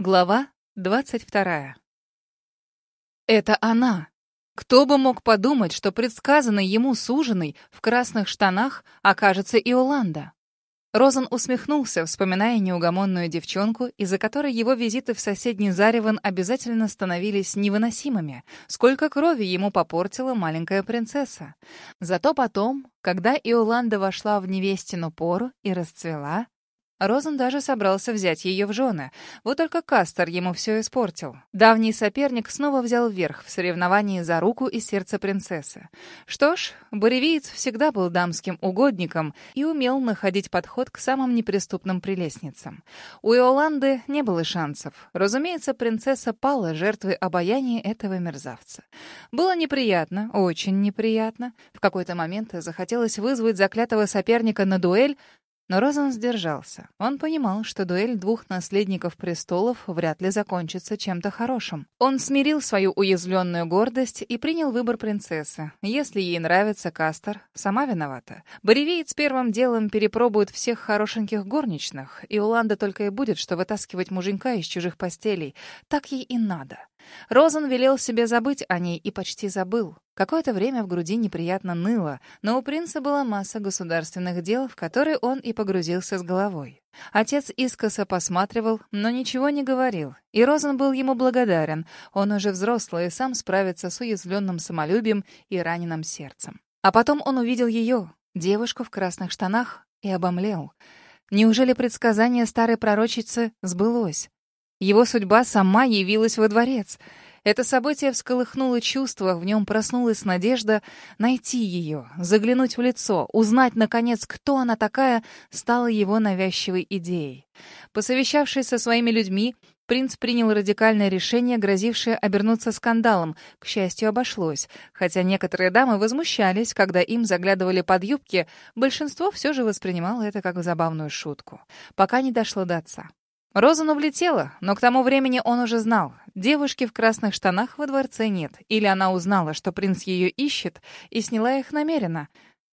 Глава двадцать вторая. Это она. Кто бы мог подумать, что предсказанный ему суженый в красных штанах окажется Иоланда? Розан усмехнулся, вспоминая неугомонную девчонку, из-за которой его визиты в соседний Зареван обязательно становились невыносимыми. Сколько крови ему попортила маленькая принцесса. Зато потом, когда Иоланда вошла в невестину пору и расцвела, Розен даже собрался взять ее в жены. Вот только Кастер ему все испортил. Давний соперник снова взял верх в соревновании за руку и сердце принцессы. Что ж, Боревиец всегда был дамским угодником и умел находить подход к самым неприступным прелестницам. У Иоланды не было шансов. Разумеется, принцесса пала жертвой обаяния этого мерзавца. Было неприятно, очень неприятно. В какой-то момент захотелось вызвать заклятого соперника на дуэль, но Розан сдержался. Он понимал, что дуэль двух наследников престолов вряд ли закончится чем-то хорошим. Он смирил свою уязвленную гордость и принял выбор принцессы. Если ей нравится Кастер, сама виновата. Боревеец первым делом перепробует всех хорошеньких горничных, и Уланда только и будет, что вытаскивать муженька из чужих постелей. Так ей и надо. Розан велел себе забыть о ней и почти забыл. Какое-то время в груди неприятно ныло, но у принца была масса государственных дел, в которые он и погрузился с головой. Отец искоса посматривал, но ничего не говорил, и Розан был ему благодарен. Он уже взрослый и сам справится с уязвленным самолюбием и раненым сердцем. А потом он увидел ее, девушку в красных штанах, и обомлел. Неужели предсказание старой пророчицы сбылось? Его судьба сама явилась во дворец — это событие всколыхнуло чувства, в нем проснулась надежда найти ее, заглянуть в лицо, узнать, наконец, кто она такая, стала его навязчивой идеей. Посовещавшись со своими людьми, принц принял радикальное решение, грозившее обернуться скандалом. К счастью, обошлось. Хотя некоторые дамы возмущались, когда им заглядывали под юбки, большинство все же воспринимало это как забавную шутку. Пока не дошло до отца. Розану влетела, но к тому времени он уже знал. Девушки в красных штанах во дворце нет. Или она узнала, что принц ее ищет, и сняла их намеренно.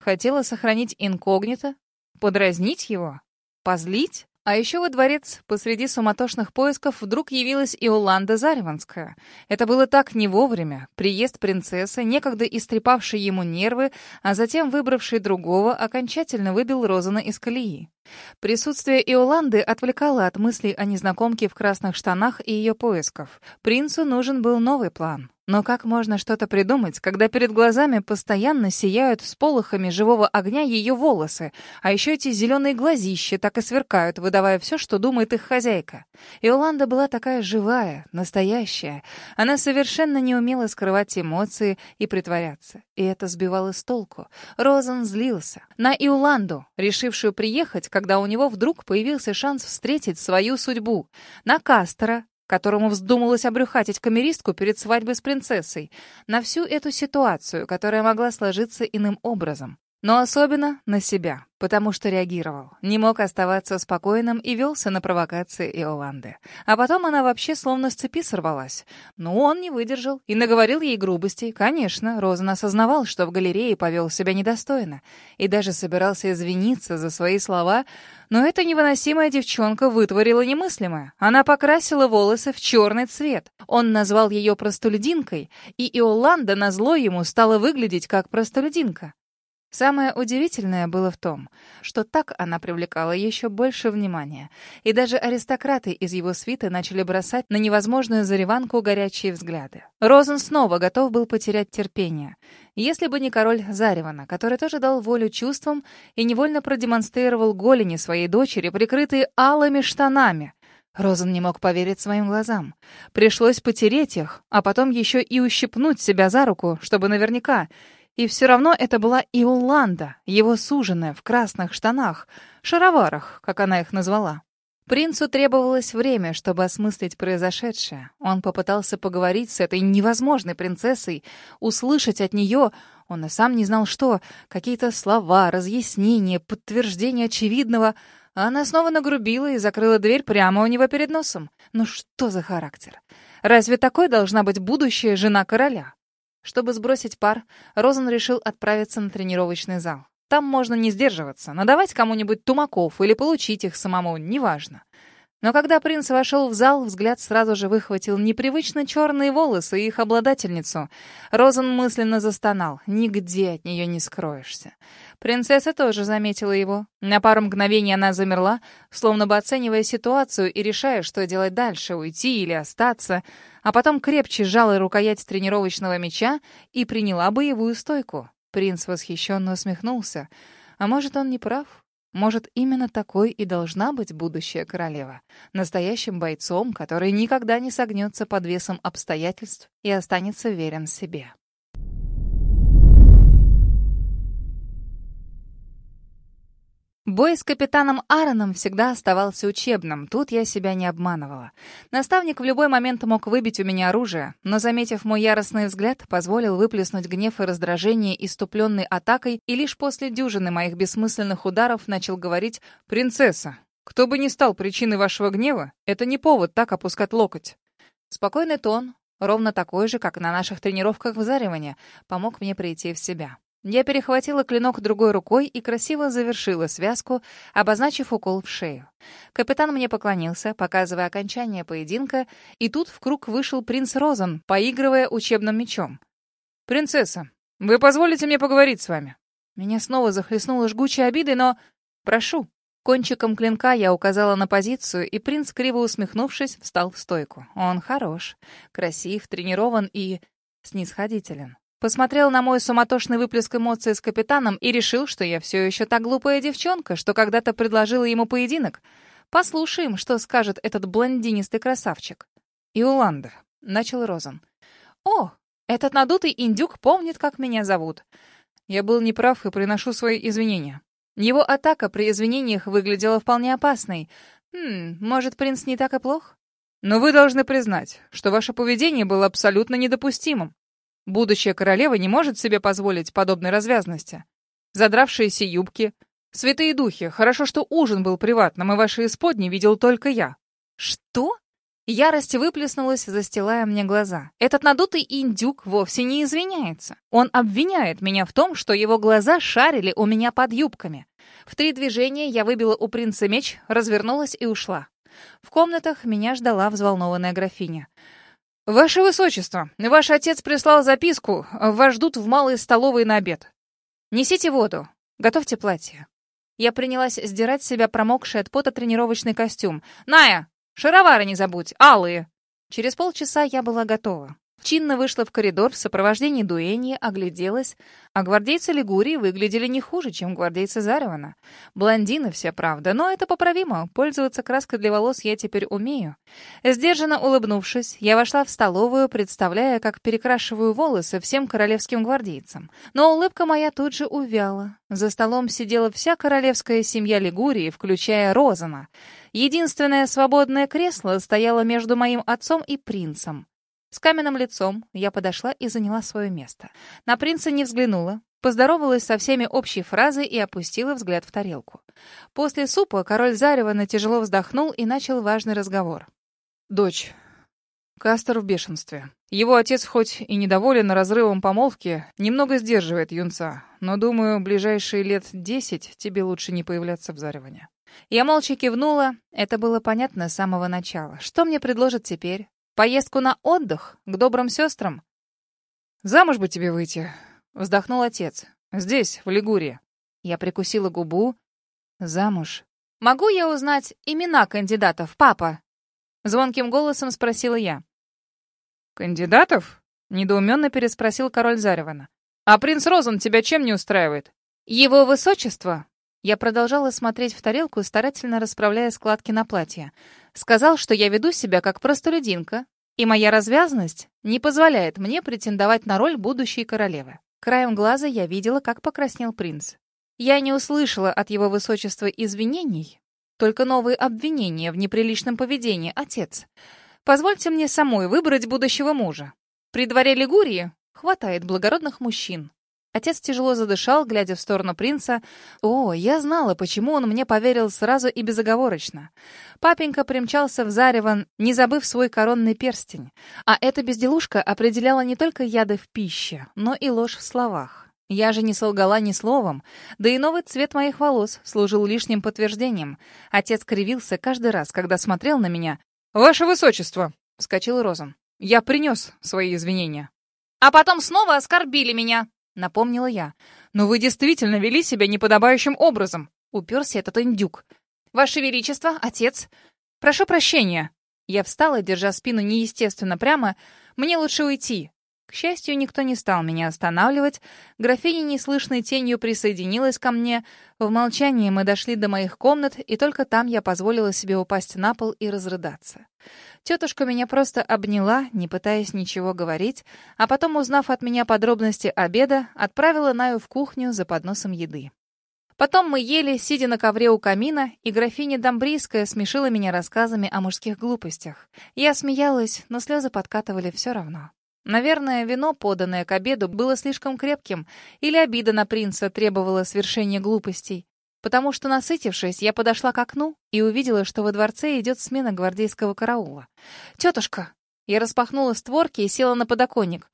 Хотела сохранить инкогнито, подразнить его, позлить. А еще во дворец посреди суматошных поисков вдруг явилась Иоланда Зареванская. Это было так не вовремя. Приезд принцессы, некогда истрепавший ему нервы, а затем выбравший другого, окончательно выбил Розана из колеи. Присутствие Иоланды отвлекало от мыслей о незнакомке в красных штанах и ее поисков. Принцу нужен был новый план. Но как можно что-то придумать, когда перед глазами постоянно сияют всполохами живого огня ее волосы, а еще эти зеленые глазища так и сверкают, выдавая все, что думает их хозяйка? Иоланда была такая живая, настоящая. Она совершенно не умела скрывать эмоции и притворяться. И это сбивало с толку. Розен злился. На Иоланду, решившую приехать, когда у него вдруг появился шанс встретить свою судьбу. На Кастера, которому вздумалось обрюхатить камеристку перед свадьбой с принцессой. На всю эту ситуацию, которая могла сложиться иным образом. Но особенно на себя потому что реагировал. Не мог оставаться спокойным и велся на провокации Иоланды. А потом она вообще словно с цепи сорвалась. Но он не выдержал и наговорил ей грубостей. Конечно, Розен осознавал, что в галерее повел себя недостойно. И даже собирался извиниться за свои слова. Но эта невыносимая девчонка вытворила немыслимое. Она покрасила волосы в черный цвет. Он назвал ее простолюдинкой, и Иоланда назло ему стала выглядеть как простолюдинка. Самое удивительное было в том, что так она привлекала еще больше внимания, и даже аристократы из его свиты начали бросать на невозможную зареванку горячие взгляды. Розен снова готов был потерять терпение. Если бы не король Заревана, который тоже дал волю чувствам и невольно продемонстрировал голени своей дочери, прикрытые алыми штанами — Розен не мог поверить своим глазам. Пришлось потереть их, а потом еще и ущипнуть себя за руку, чтобы наверняка. И все равно это была Иоланда, его суженая, в красных штанах, шароварах, как она их назвала. Принцу требовалось время, чтобы осмыслить произошедшее. Он попытался поговорить с этой невозможной принцессой, услышать от нее, он и сам не знал что, какие-то слова, разъяснения, подтверждения очевидного. Она снова нагрубила и закрыла дверь прямо у него перед носом. Ну что за характер? Разве такой должна быть будущая жена короля? Чтобы сбросить пар, Розен решил отправиться на тренировочный зал. Там можно не сдерживаться, надавать кому-нибудь тумаков или получить их самому, неважно. Но когда принц вошел в зал, взгляд сразу же выхватил непривычно черные волосы и их обладательницу. Розен мысленно застонал. Нигде от нее не скроешься. Принцесса тоже заметила его. На пару мгновений она замерла, словно бы оценивая ситуацию и решая, что делать дальше, уйти или остаться. А потом крепче сжала рукоять тренировочного меча и приняла боевую стойку. Принц восхищенно усмехнулся. А может, он не прав? Может, именно такой и должна быть будущая королева. Настоящим бойцом, который никогда не согнется под весом обстоятельств и останется верен себе. Бой с капитаном Аароном всегда оставался учебным, тут я себя не обманывала. Наставник в любой момент мог выбить у меня оружие, но, заметив мой яростный взгляд, позволил выплеснуть гнев и раздражение иступленной атакой и лишь после дюжины моих бессмысленных ударов начал говорить «Принцесса, кто бы ни стал причиной вашего гнева, это не повод так опускать локоть». Спокойный тон, ровно такой же, как на наших тренировках в заривании, помог мне прийти в себя. Я перехватила клинок другой рукой и красиво завершила связку, обозначив укол в шею. Капитан мне поклонился, показывая окончание поединка, и тут в круг вышел принц Розен, поигрывая учебным мечом. «Принцесса, вы позволите мне поговорить с вами?» Меня снова захлестнула жгучая обида, но... «Прошу». Кончиком клинка я указала на позицию, и принц, криво усмехнувшись, встал в стойку. Он хорош, красив, тренирован и снисходителен. Посмотрел на мой суматошный выплеск эмоций с капитаном и решил, что я все еще та глупая девчонка, что когда-то предложила ему поединок. Послушаем, что скажет этот блондинистый красавчик. «Иоланда», — начал Розен. «О, этот надутый индюк помнит, как меня зовут. Я был неправ и приношу свои извинения. Его атака при извинениях выглядела вполне опасной. Хм, может, принц не так и плох? Но вы должны признать, что ваше поведение было абсолютно недопустимым. Будущая королева не может себе позволить подобной развязности. Задравшиеся юбки. Святые духи, хорошо, что ужин был приватным, и ваши исподни видел только я. Что? Ярость выплеснулась, застилая мне глаза. Этот надутый индюк вовсе не извиняется. Он обвиняет меня в том, что его глаза шарили у меня под юбками. В три движения я выбила у принца меч, развернулась и ушла. В комнатах меня ждала взволнованная графиня. «Ваше Высочество, ваш отец прислал записку. Вас ждут в малой столовой на обед. Несите воду. Готовьте платье». Я принялась сдирать с себя промокший от пота тренировочный костюм. «Ная, шаровары не забудь, алые!» Через полчаса я была готова. Чинно вышла в коридор в сопровождении дуэни, огляделась, а гвардейцы Лигурии выглядели не хуже, чем гвардейцы Зарована. Блондины вся правда, но это поправимо. Пользоваться краской для волос я теперь умею. Сдержанно улыбнувшись, я вошла в столовую, представляя, как перекрашиваю волосы всем королевским гвардейцам. Но улыбка моя тут же увяла. За столом сидела вся королевская семья Лигурии, включая Розана. Единственное свободное кресло стояло между моим отцом и принцем. С каменным лицом я подошла и заняла свое место. На принца не взглянула, поздоровалась со всеми общей фразой и опустила взгляд в тарелку. После супа король Заревана тяжело вздохнул и начал важный разговор. «Дочь, Кастер в бешенстве. Его отец, хоть и недоволен разрывом помолвки, немного сдерживает юнца, но, думаю, ближайшие лет десять тебе лучше не появляться в Зареване». Я молча кивнула, это было понятно с самого начала. Что мне предложат теперь? Поездку на отдых? К добрым сестрам?» «Замуж бы тебе выйти», — вздохнул отец. «Здесь, в Лигурии». Я прикусила губу. «Замуж». «Могу я узнать имена кандидатов, папа?» Звонким голосом спросила я. «Кандидатов?» — недоуменно переспросил король Заревана. «А принц Розен тебя чем не устраивает?» «Его высочество!» Я продолжала смотреть в тарелку, старательно расправляя складки на платье. Сказал, что я веду себя как простолюдинка, и моя развязность не позволяет мне претендовать на роль будущей королевы. Краем глаза я видела, как покраснел принц. Я не услышала от его высочества извинений, только новые обвинения в неприличном поведении, отец. Позвольте мне самой выбрать будущего мужа. При дворе Лигурии хватает благородных мужчин. Отец тяжело задышал, глядя в сторону принца. О, я знала, почему он мне поверил сразу и безоговорочно. Папенька примчался в Зареван, не забыв свой коронный перстень. А эта безделушка определяла не только яды в пище, но и ложь в словах. Я же не солгала ни словом, да и новый цвет моих волос служил лишним подтверждением. Отец кривился каждый раз, когда смотрел на меня. «Ваше высочество!» — вскочил Розан. «Я принес свои извинения». «А потом снова оскорбили меня!» — напомнила я. «Но вы действительно вели себя неподобающим образом!» — уперся этот индюк. «Ваше Величество, отец, прошу прощения!» Я встала, держа спину неестественно прямо. «Мне лучше уйти. К счастью, никто не стал меня останавливать. Графиня неслышной тенью присоединилась ко мне. В молчании мы дошли до моих комнат, и только там я позволила себе упасть на пол и разрыдаться. Тетушка меня просто обняла, не пытаясь ничего говорить, а потом, узнав от меня подробности обеда, отправила Наю в кухню за подносом еды. Потом мы ели, сидя на ковре у камина, и графиня Домбрийская смешила меня рассказами о мужских глупостях. Я смеялась, но слезы подкатывали все равно. Наверное, вино, поданное к обеду, было слишком крепким, или обида на принца требовала свершения глупостей. Потому что, насытившись, я подошла к окну и увидела, что во дворце идет смена гвардейского караула. «Тетушка!» Я распахнула створки и села на подоконник.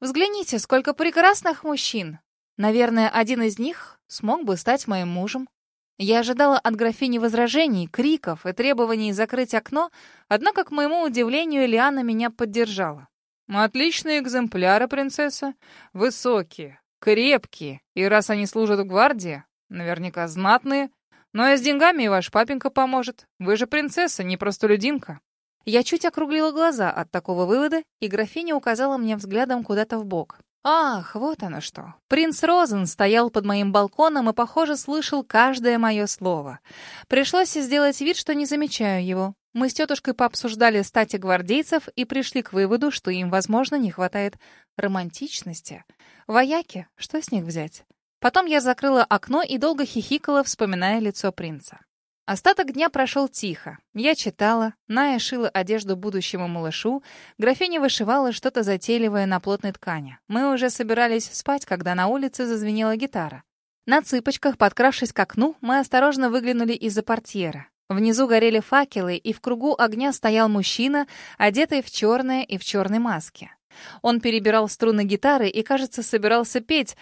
«Взгляните, сколько прекрасных мужчин! Наверное, один из них смог бы стать моим мужем». Я ожидала от графини возражений, криков и требований закрыть окно, однако, к моему удивлению, Лиана меня поддержала. Отличные экземпляры, принцесса. Высокие, крепкие. И раз они служат в гвардии, наверняка знатные. Но и с деньгами и ваш папенька поможет. Вы же принцесса, не простолюдинка. Я чуть округлила глаза от такого вывода, и графиня указала мне взглядом куда-то в бок. Ах, вот оно что. Принц Розен стоял под моим балконом и, похоже, слышал каждое мое слово. Пришлось сделать вид, что не замечаю его. Мы с тетушкой пообсуждали стати гвардейцев и пришли к выводу, что им, возможно, не хватает романтичности. Вояки, что с них взять? Потом я закрыла окно и долго хихикала, вспоминая лицо принца. Остаток дня прошел тихо. Я читала, Ная шила одежду будущему малышу, графиня вышивала что-то затейливое на плотной ткани. Мы уже собирались спать, когда на улице зазвенела гитара. На цыпочках, подкравшись к окну, мы осторожно выглянули из-за портьера. Внизу горели факелы, и в кругу огня стоял мужчина, одетый в черное и в черной маске. Он перебирал струны гитары и, кажется, собирался петь.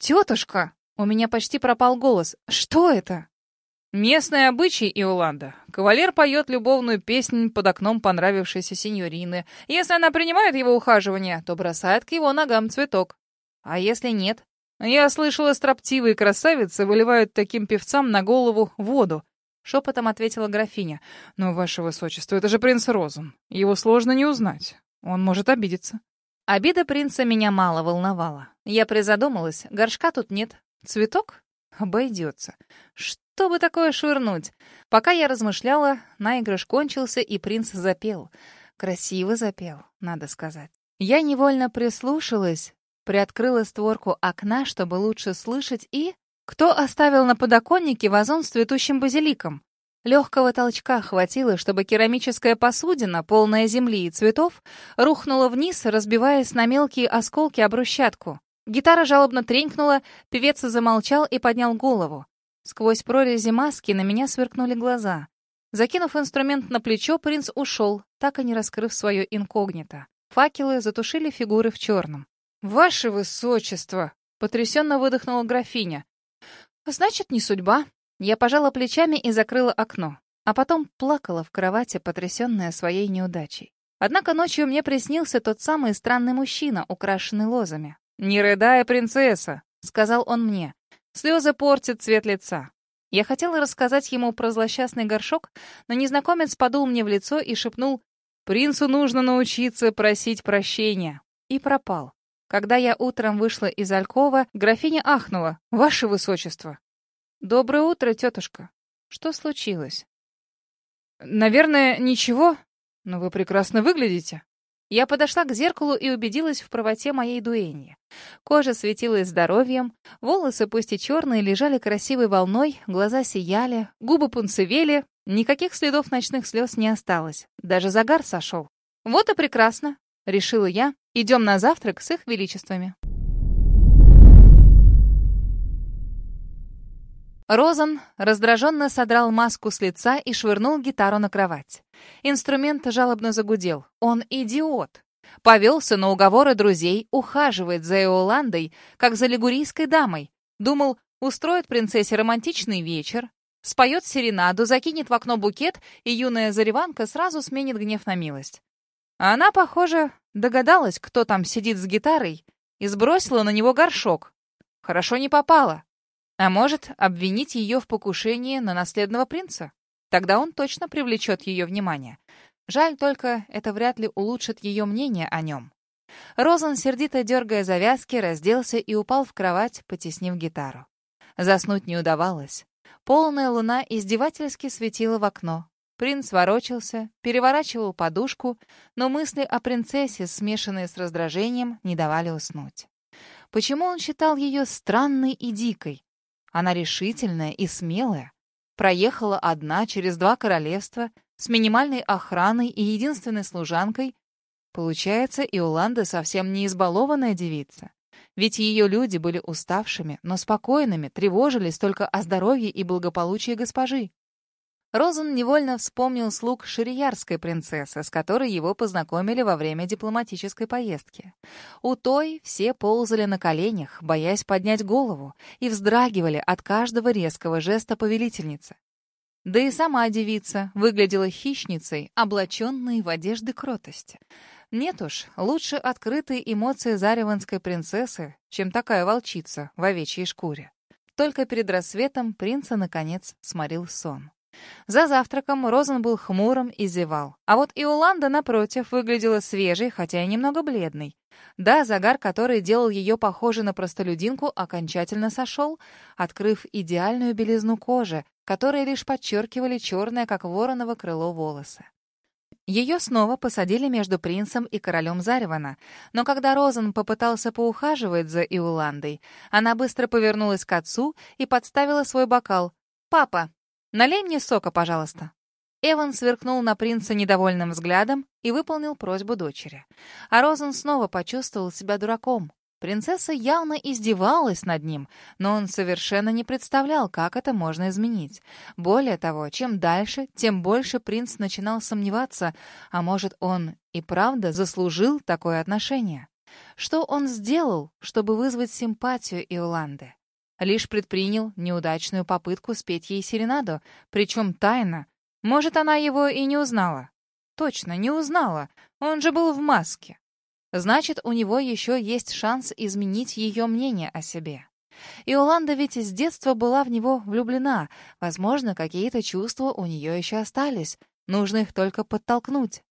«Тетушка!» У меня почти пропал голос. «Что это?» Местный обычай Иоланда. Кавалер поет любовную песнь под окном понравившейся сеньорины. Если она принимает его ухаживание, то бросает к его ногам цветок. А если нет? Я слышала, строптивые красавицы выливают таким певцам на голову воду. Шепотом ответила графиня. «Но, ваше высочество, это же принц Розен. Его сложно не узнать. Он может обидеться». Обида принца меня мало волновала. Я призадумалась. Горшка тут нет. Цветок? Обойдется. Что бы такое швырнуть? Пока я размышляла, наигрыш кончился, и принц запел. Красиво запел, надо сказать. Я невольно прислушалась, приоткрыла створку окна, чтобы лучше слышать, и... Кто оставил на подоконнике вазон с цветущим базиликом? Легкого толчка хватило, чтобы керамическая посудина, полная земли и цветов, рухнула вниз, разбиваясь на мелкие осколки об брусчатку. Гитара жалобно тренькнула, певец замолчал и поднял голову. Сквозь прорези маски на меня сверкнули глаза. Закинув инструмент на плечо, принц ушел, так и не раскрыв свое инкогнито. Факелы затушили фигуры в черном. «Ваше высочество!» — потрясенно выдохнула графиня. Значит, не судьба. Я пожала плечами и закрыла окно, а потом плакала в кровати, потрясенная своей неудачей. Однако ночью мне приснился тот самый странный мужчина, украшенный лозами. «Не рыдая, принцесса!» — сказал он мне. «Слезы портят цвет лица». Я хотела рассказать ему про злосчастный горшок, но незнакомец подул мне в лицо и шепнул «Принцу нужно научиться просить прощения». И пропал. Когда я утром вышла из Алькова, графиня ахнула. «Ваше высочество!» «Доброе утро, тетушка. Что случилось?» «Наверное, ничего, но вы прекрасно выглядите». Я подошла к зеркалу и убедилась в правоте моей дуэньи. Кожа светилась здоровьем, волосы, пусть и черные, лежали красивой волной, глаза сияли, губы пунцевели, никаких следов ночных слез не осталось, даже загар сошел. «Вот и прекрасно», — решила я, Идем на завтрак с их величествами. Розан раздраженно содрал маску с лица и швырнул гитару на кровать. Инструмент жалобно загудел. Он идиот. Повелся на уговоры друзей, ухаживает за Иоландой, как за лигурийской дамой. Думал, устроит принцессе романтичный вечер, споет серенаду, закинет в окно букет, и юная зареванка сразу сменит гнев на милость. А она, похоже, догадалась, кто там сидит с гитарой, и сбросила на него горшок. Хорошо не попала. А может, обвинить ее в покушении на наследного принца? Тогда он точно привлечет ее внимание. Жаль только, это вряд ли улучшит ее мнение о нем. Розан, сердито дергая завязки, разделся и упал в кровать, потеснив гитару. Заснуть не удавалось. Полная луна издевательски светила в окно. Принц ворочался, переворачивал подушку, но мысли о принцессе, смешанные с раздражением, не давали уснуть. Почему он считал ее странной и дикой? Она решительная и смелая. Проехала одна через два королевства, с минимальной охраной и единственной служанкой. Получается, Иоланда совсем не избалованная девица. Ведь ее люди были уставшими, но спокойными, тревожились только о здоровье и благополучии госпожи. Розен невольно вспомнил слуг шириярской принцессы, с которой его познакомили во время дипломатической поездки. У той все ползали на коленях, боясь поднять голову, и вздрагивали от каждого резкого жеста повелительницы. Да и сама девица выглядела хищницей, облаченной в одежды кротости. Нет уж, лучше открытые эмоции зареванской принцессы, чем такая волчица в овечьей шкуре. Только перед рассветом принца, наконец, сморил сон. За завтраком Розен был хмурым и зевал. А вот Иоланда, напротив, выглядела свежей, хотя и немного бледной. Да, загар, который делал ее похожей на простолюдинку, окончательно сошел, открыв идеальную белизну кожи, которые лишь подчеркивали черное, как вороново крыло, волосы. Ее снова посадили между принцем и королем Заревана, но когда Розен попытался поухаживать за Иуландой, она быстро повернулась к отцу и подставила свой бокал. «Папа, налей мне сока, пожалуйста». Эван сверкнул на принца недовольным взглядом и выполнил просьбу дочери. А Розен снова почувствовал себя дураком. Принцесса явно издевалась над ним, но он совершенно не представлял, как это можно изменить. Более того, чем дальше, тем больше принц начинал сомневаться, а может, он и правда заслужил такое отношение. Что он сделал, чтобы вызвать симпатию Иоланды? Лишь предпринял неудачную попытку спеть ей серенаду, причем тайно. Может, она его и не узнала. Точно, не узнала. Он же был в маске. Значит, у него еще есть шанс изменить ее мнение о себе. Иоланда ведь с детства была в него влюблена. Возможно, какие-то чувства у нее еще остались. Нужно их только подтолкнуть.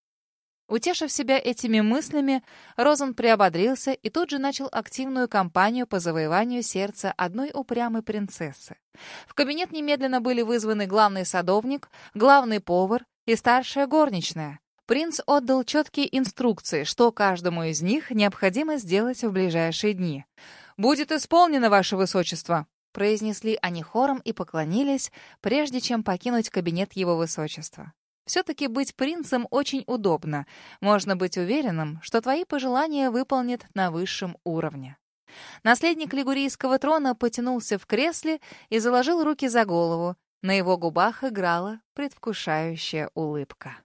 Утешив себя этими мыслями, Розен приободрился и тут же начал активную кампанию по завоеванию сердца одной упрямой принцессы. В кабинет немедленно были вызваны главный садовник, главный повар и старшая горничная. Принц отдал четкие инструкции, что каждому из них необходимо сделать в ближайшие дни. «Будет исполнено, ваше высочество», — произнесли они хором и поклонились, прежде чем покинуть кабинет его высочества. Все-таки быть принцем очень удобно. Можно быть уверенным, что твои пожелания выполнят на высшем уровне. Наследник лигурийского трона потянулся в кресле и заложил руки за голову. На его губах играла предвкушающая улыбка.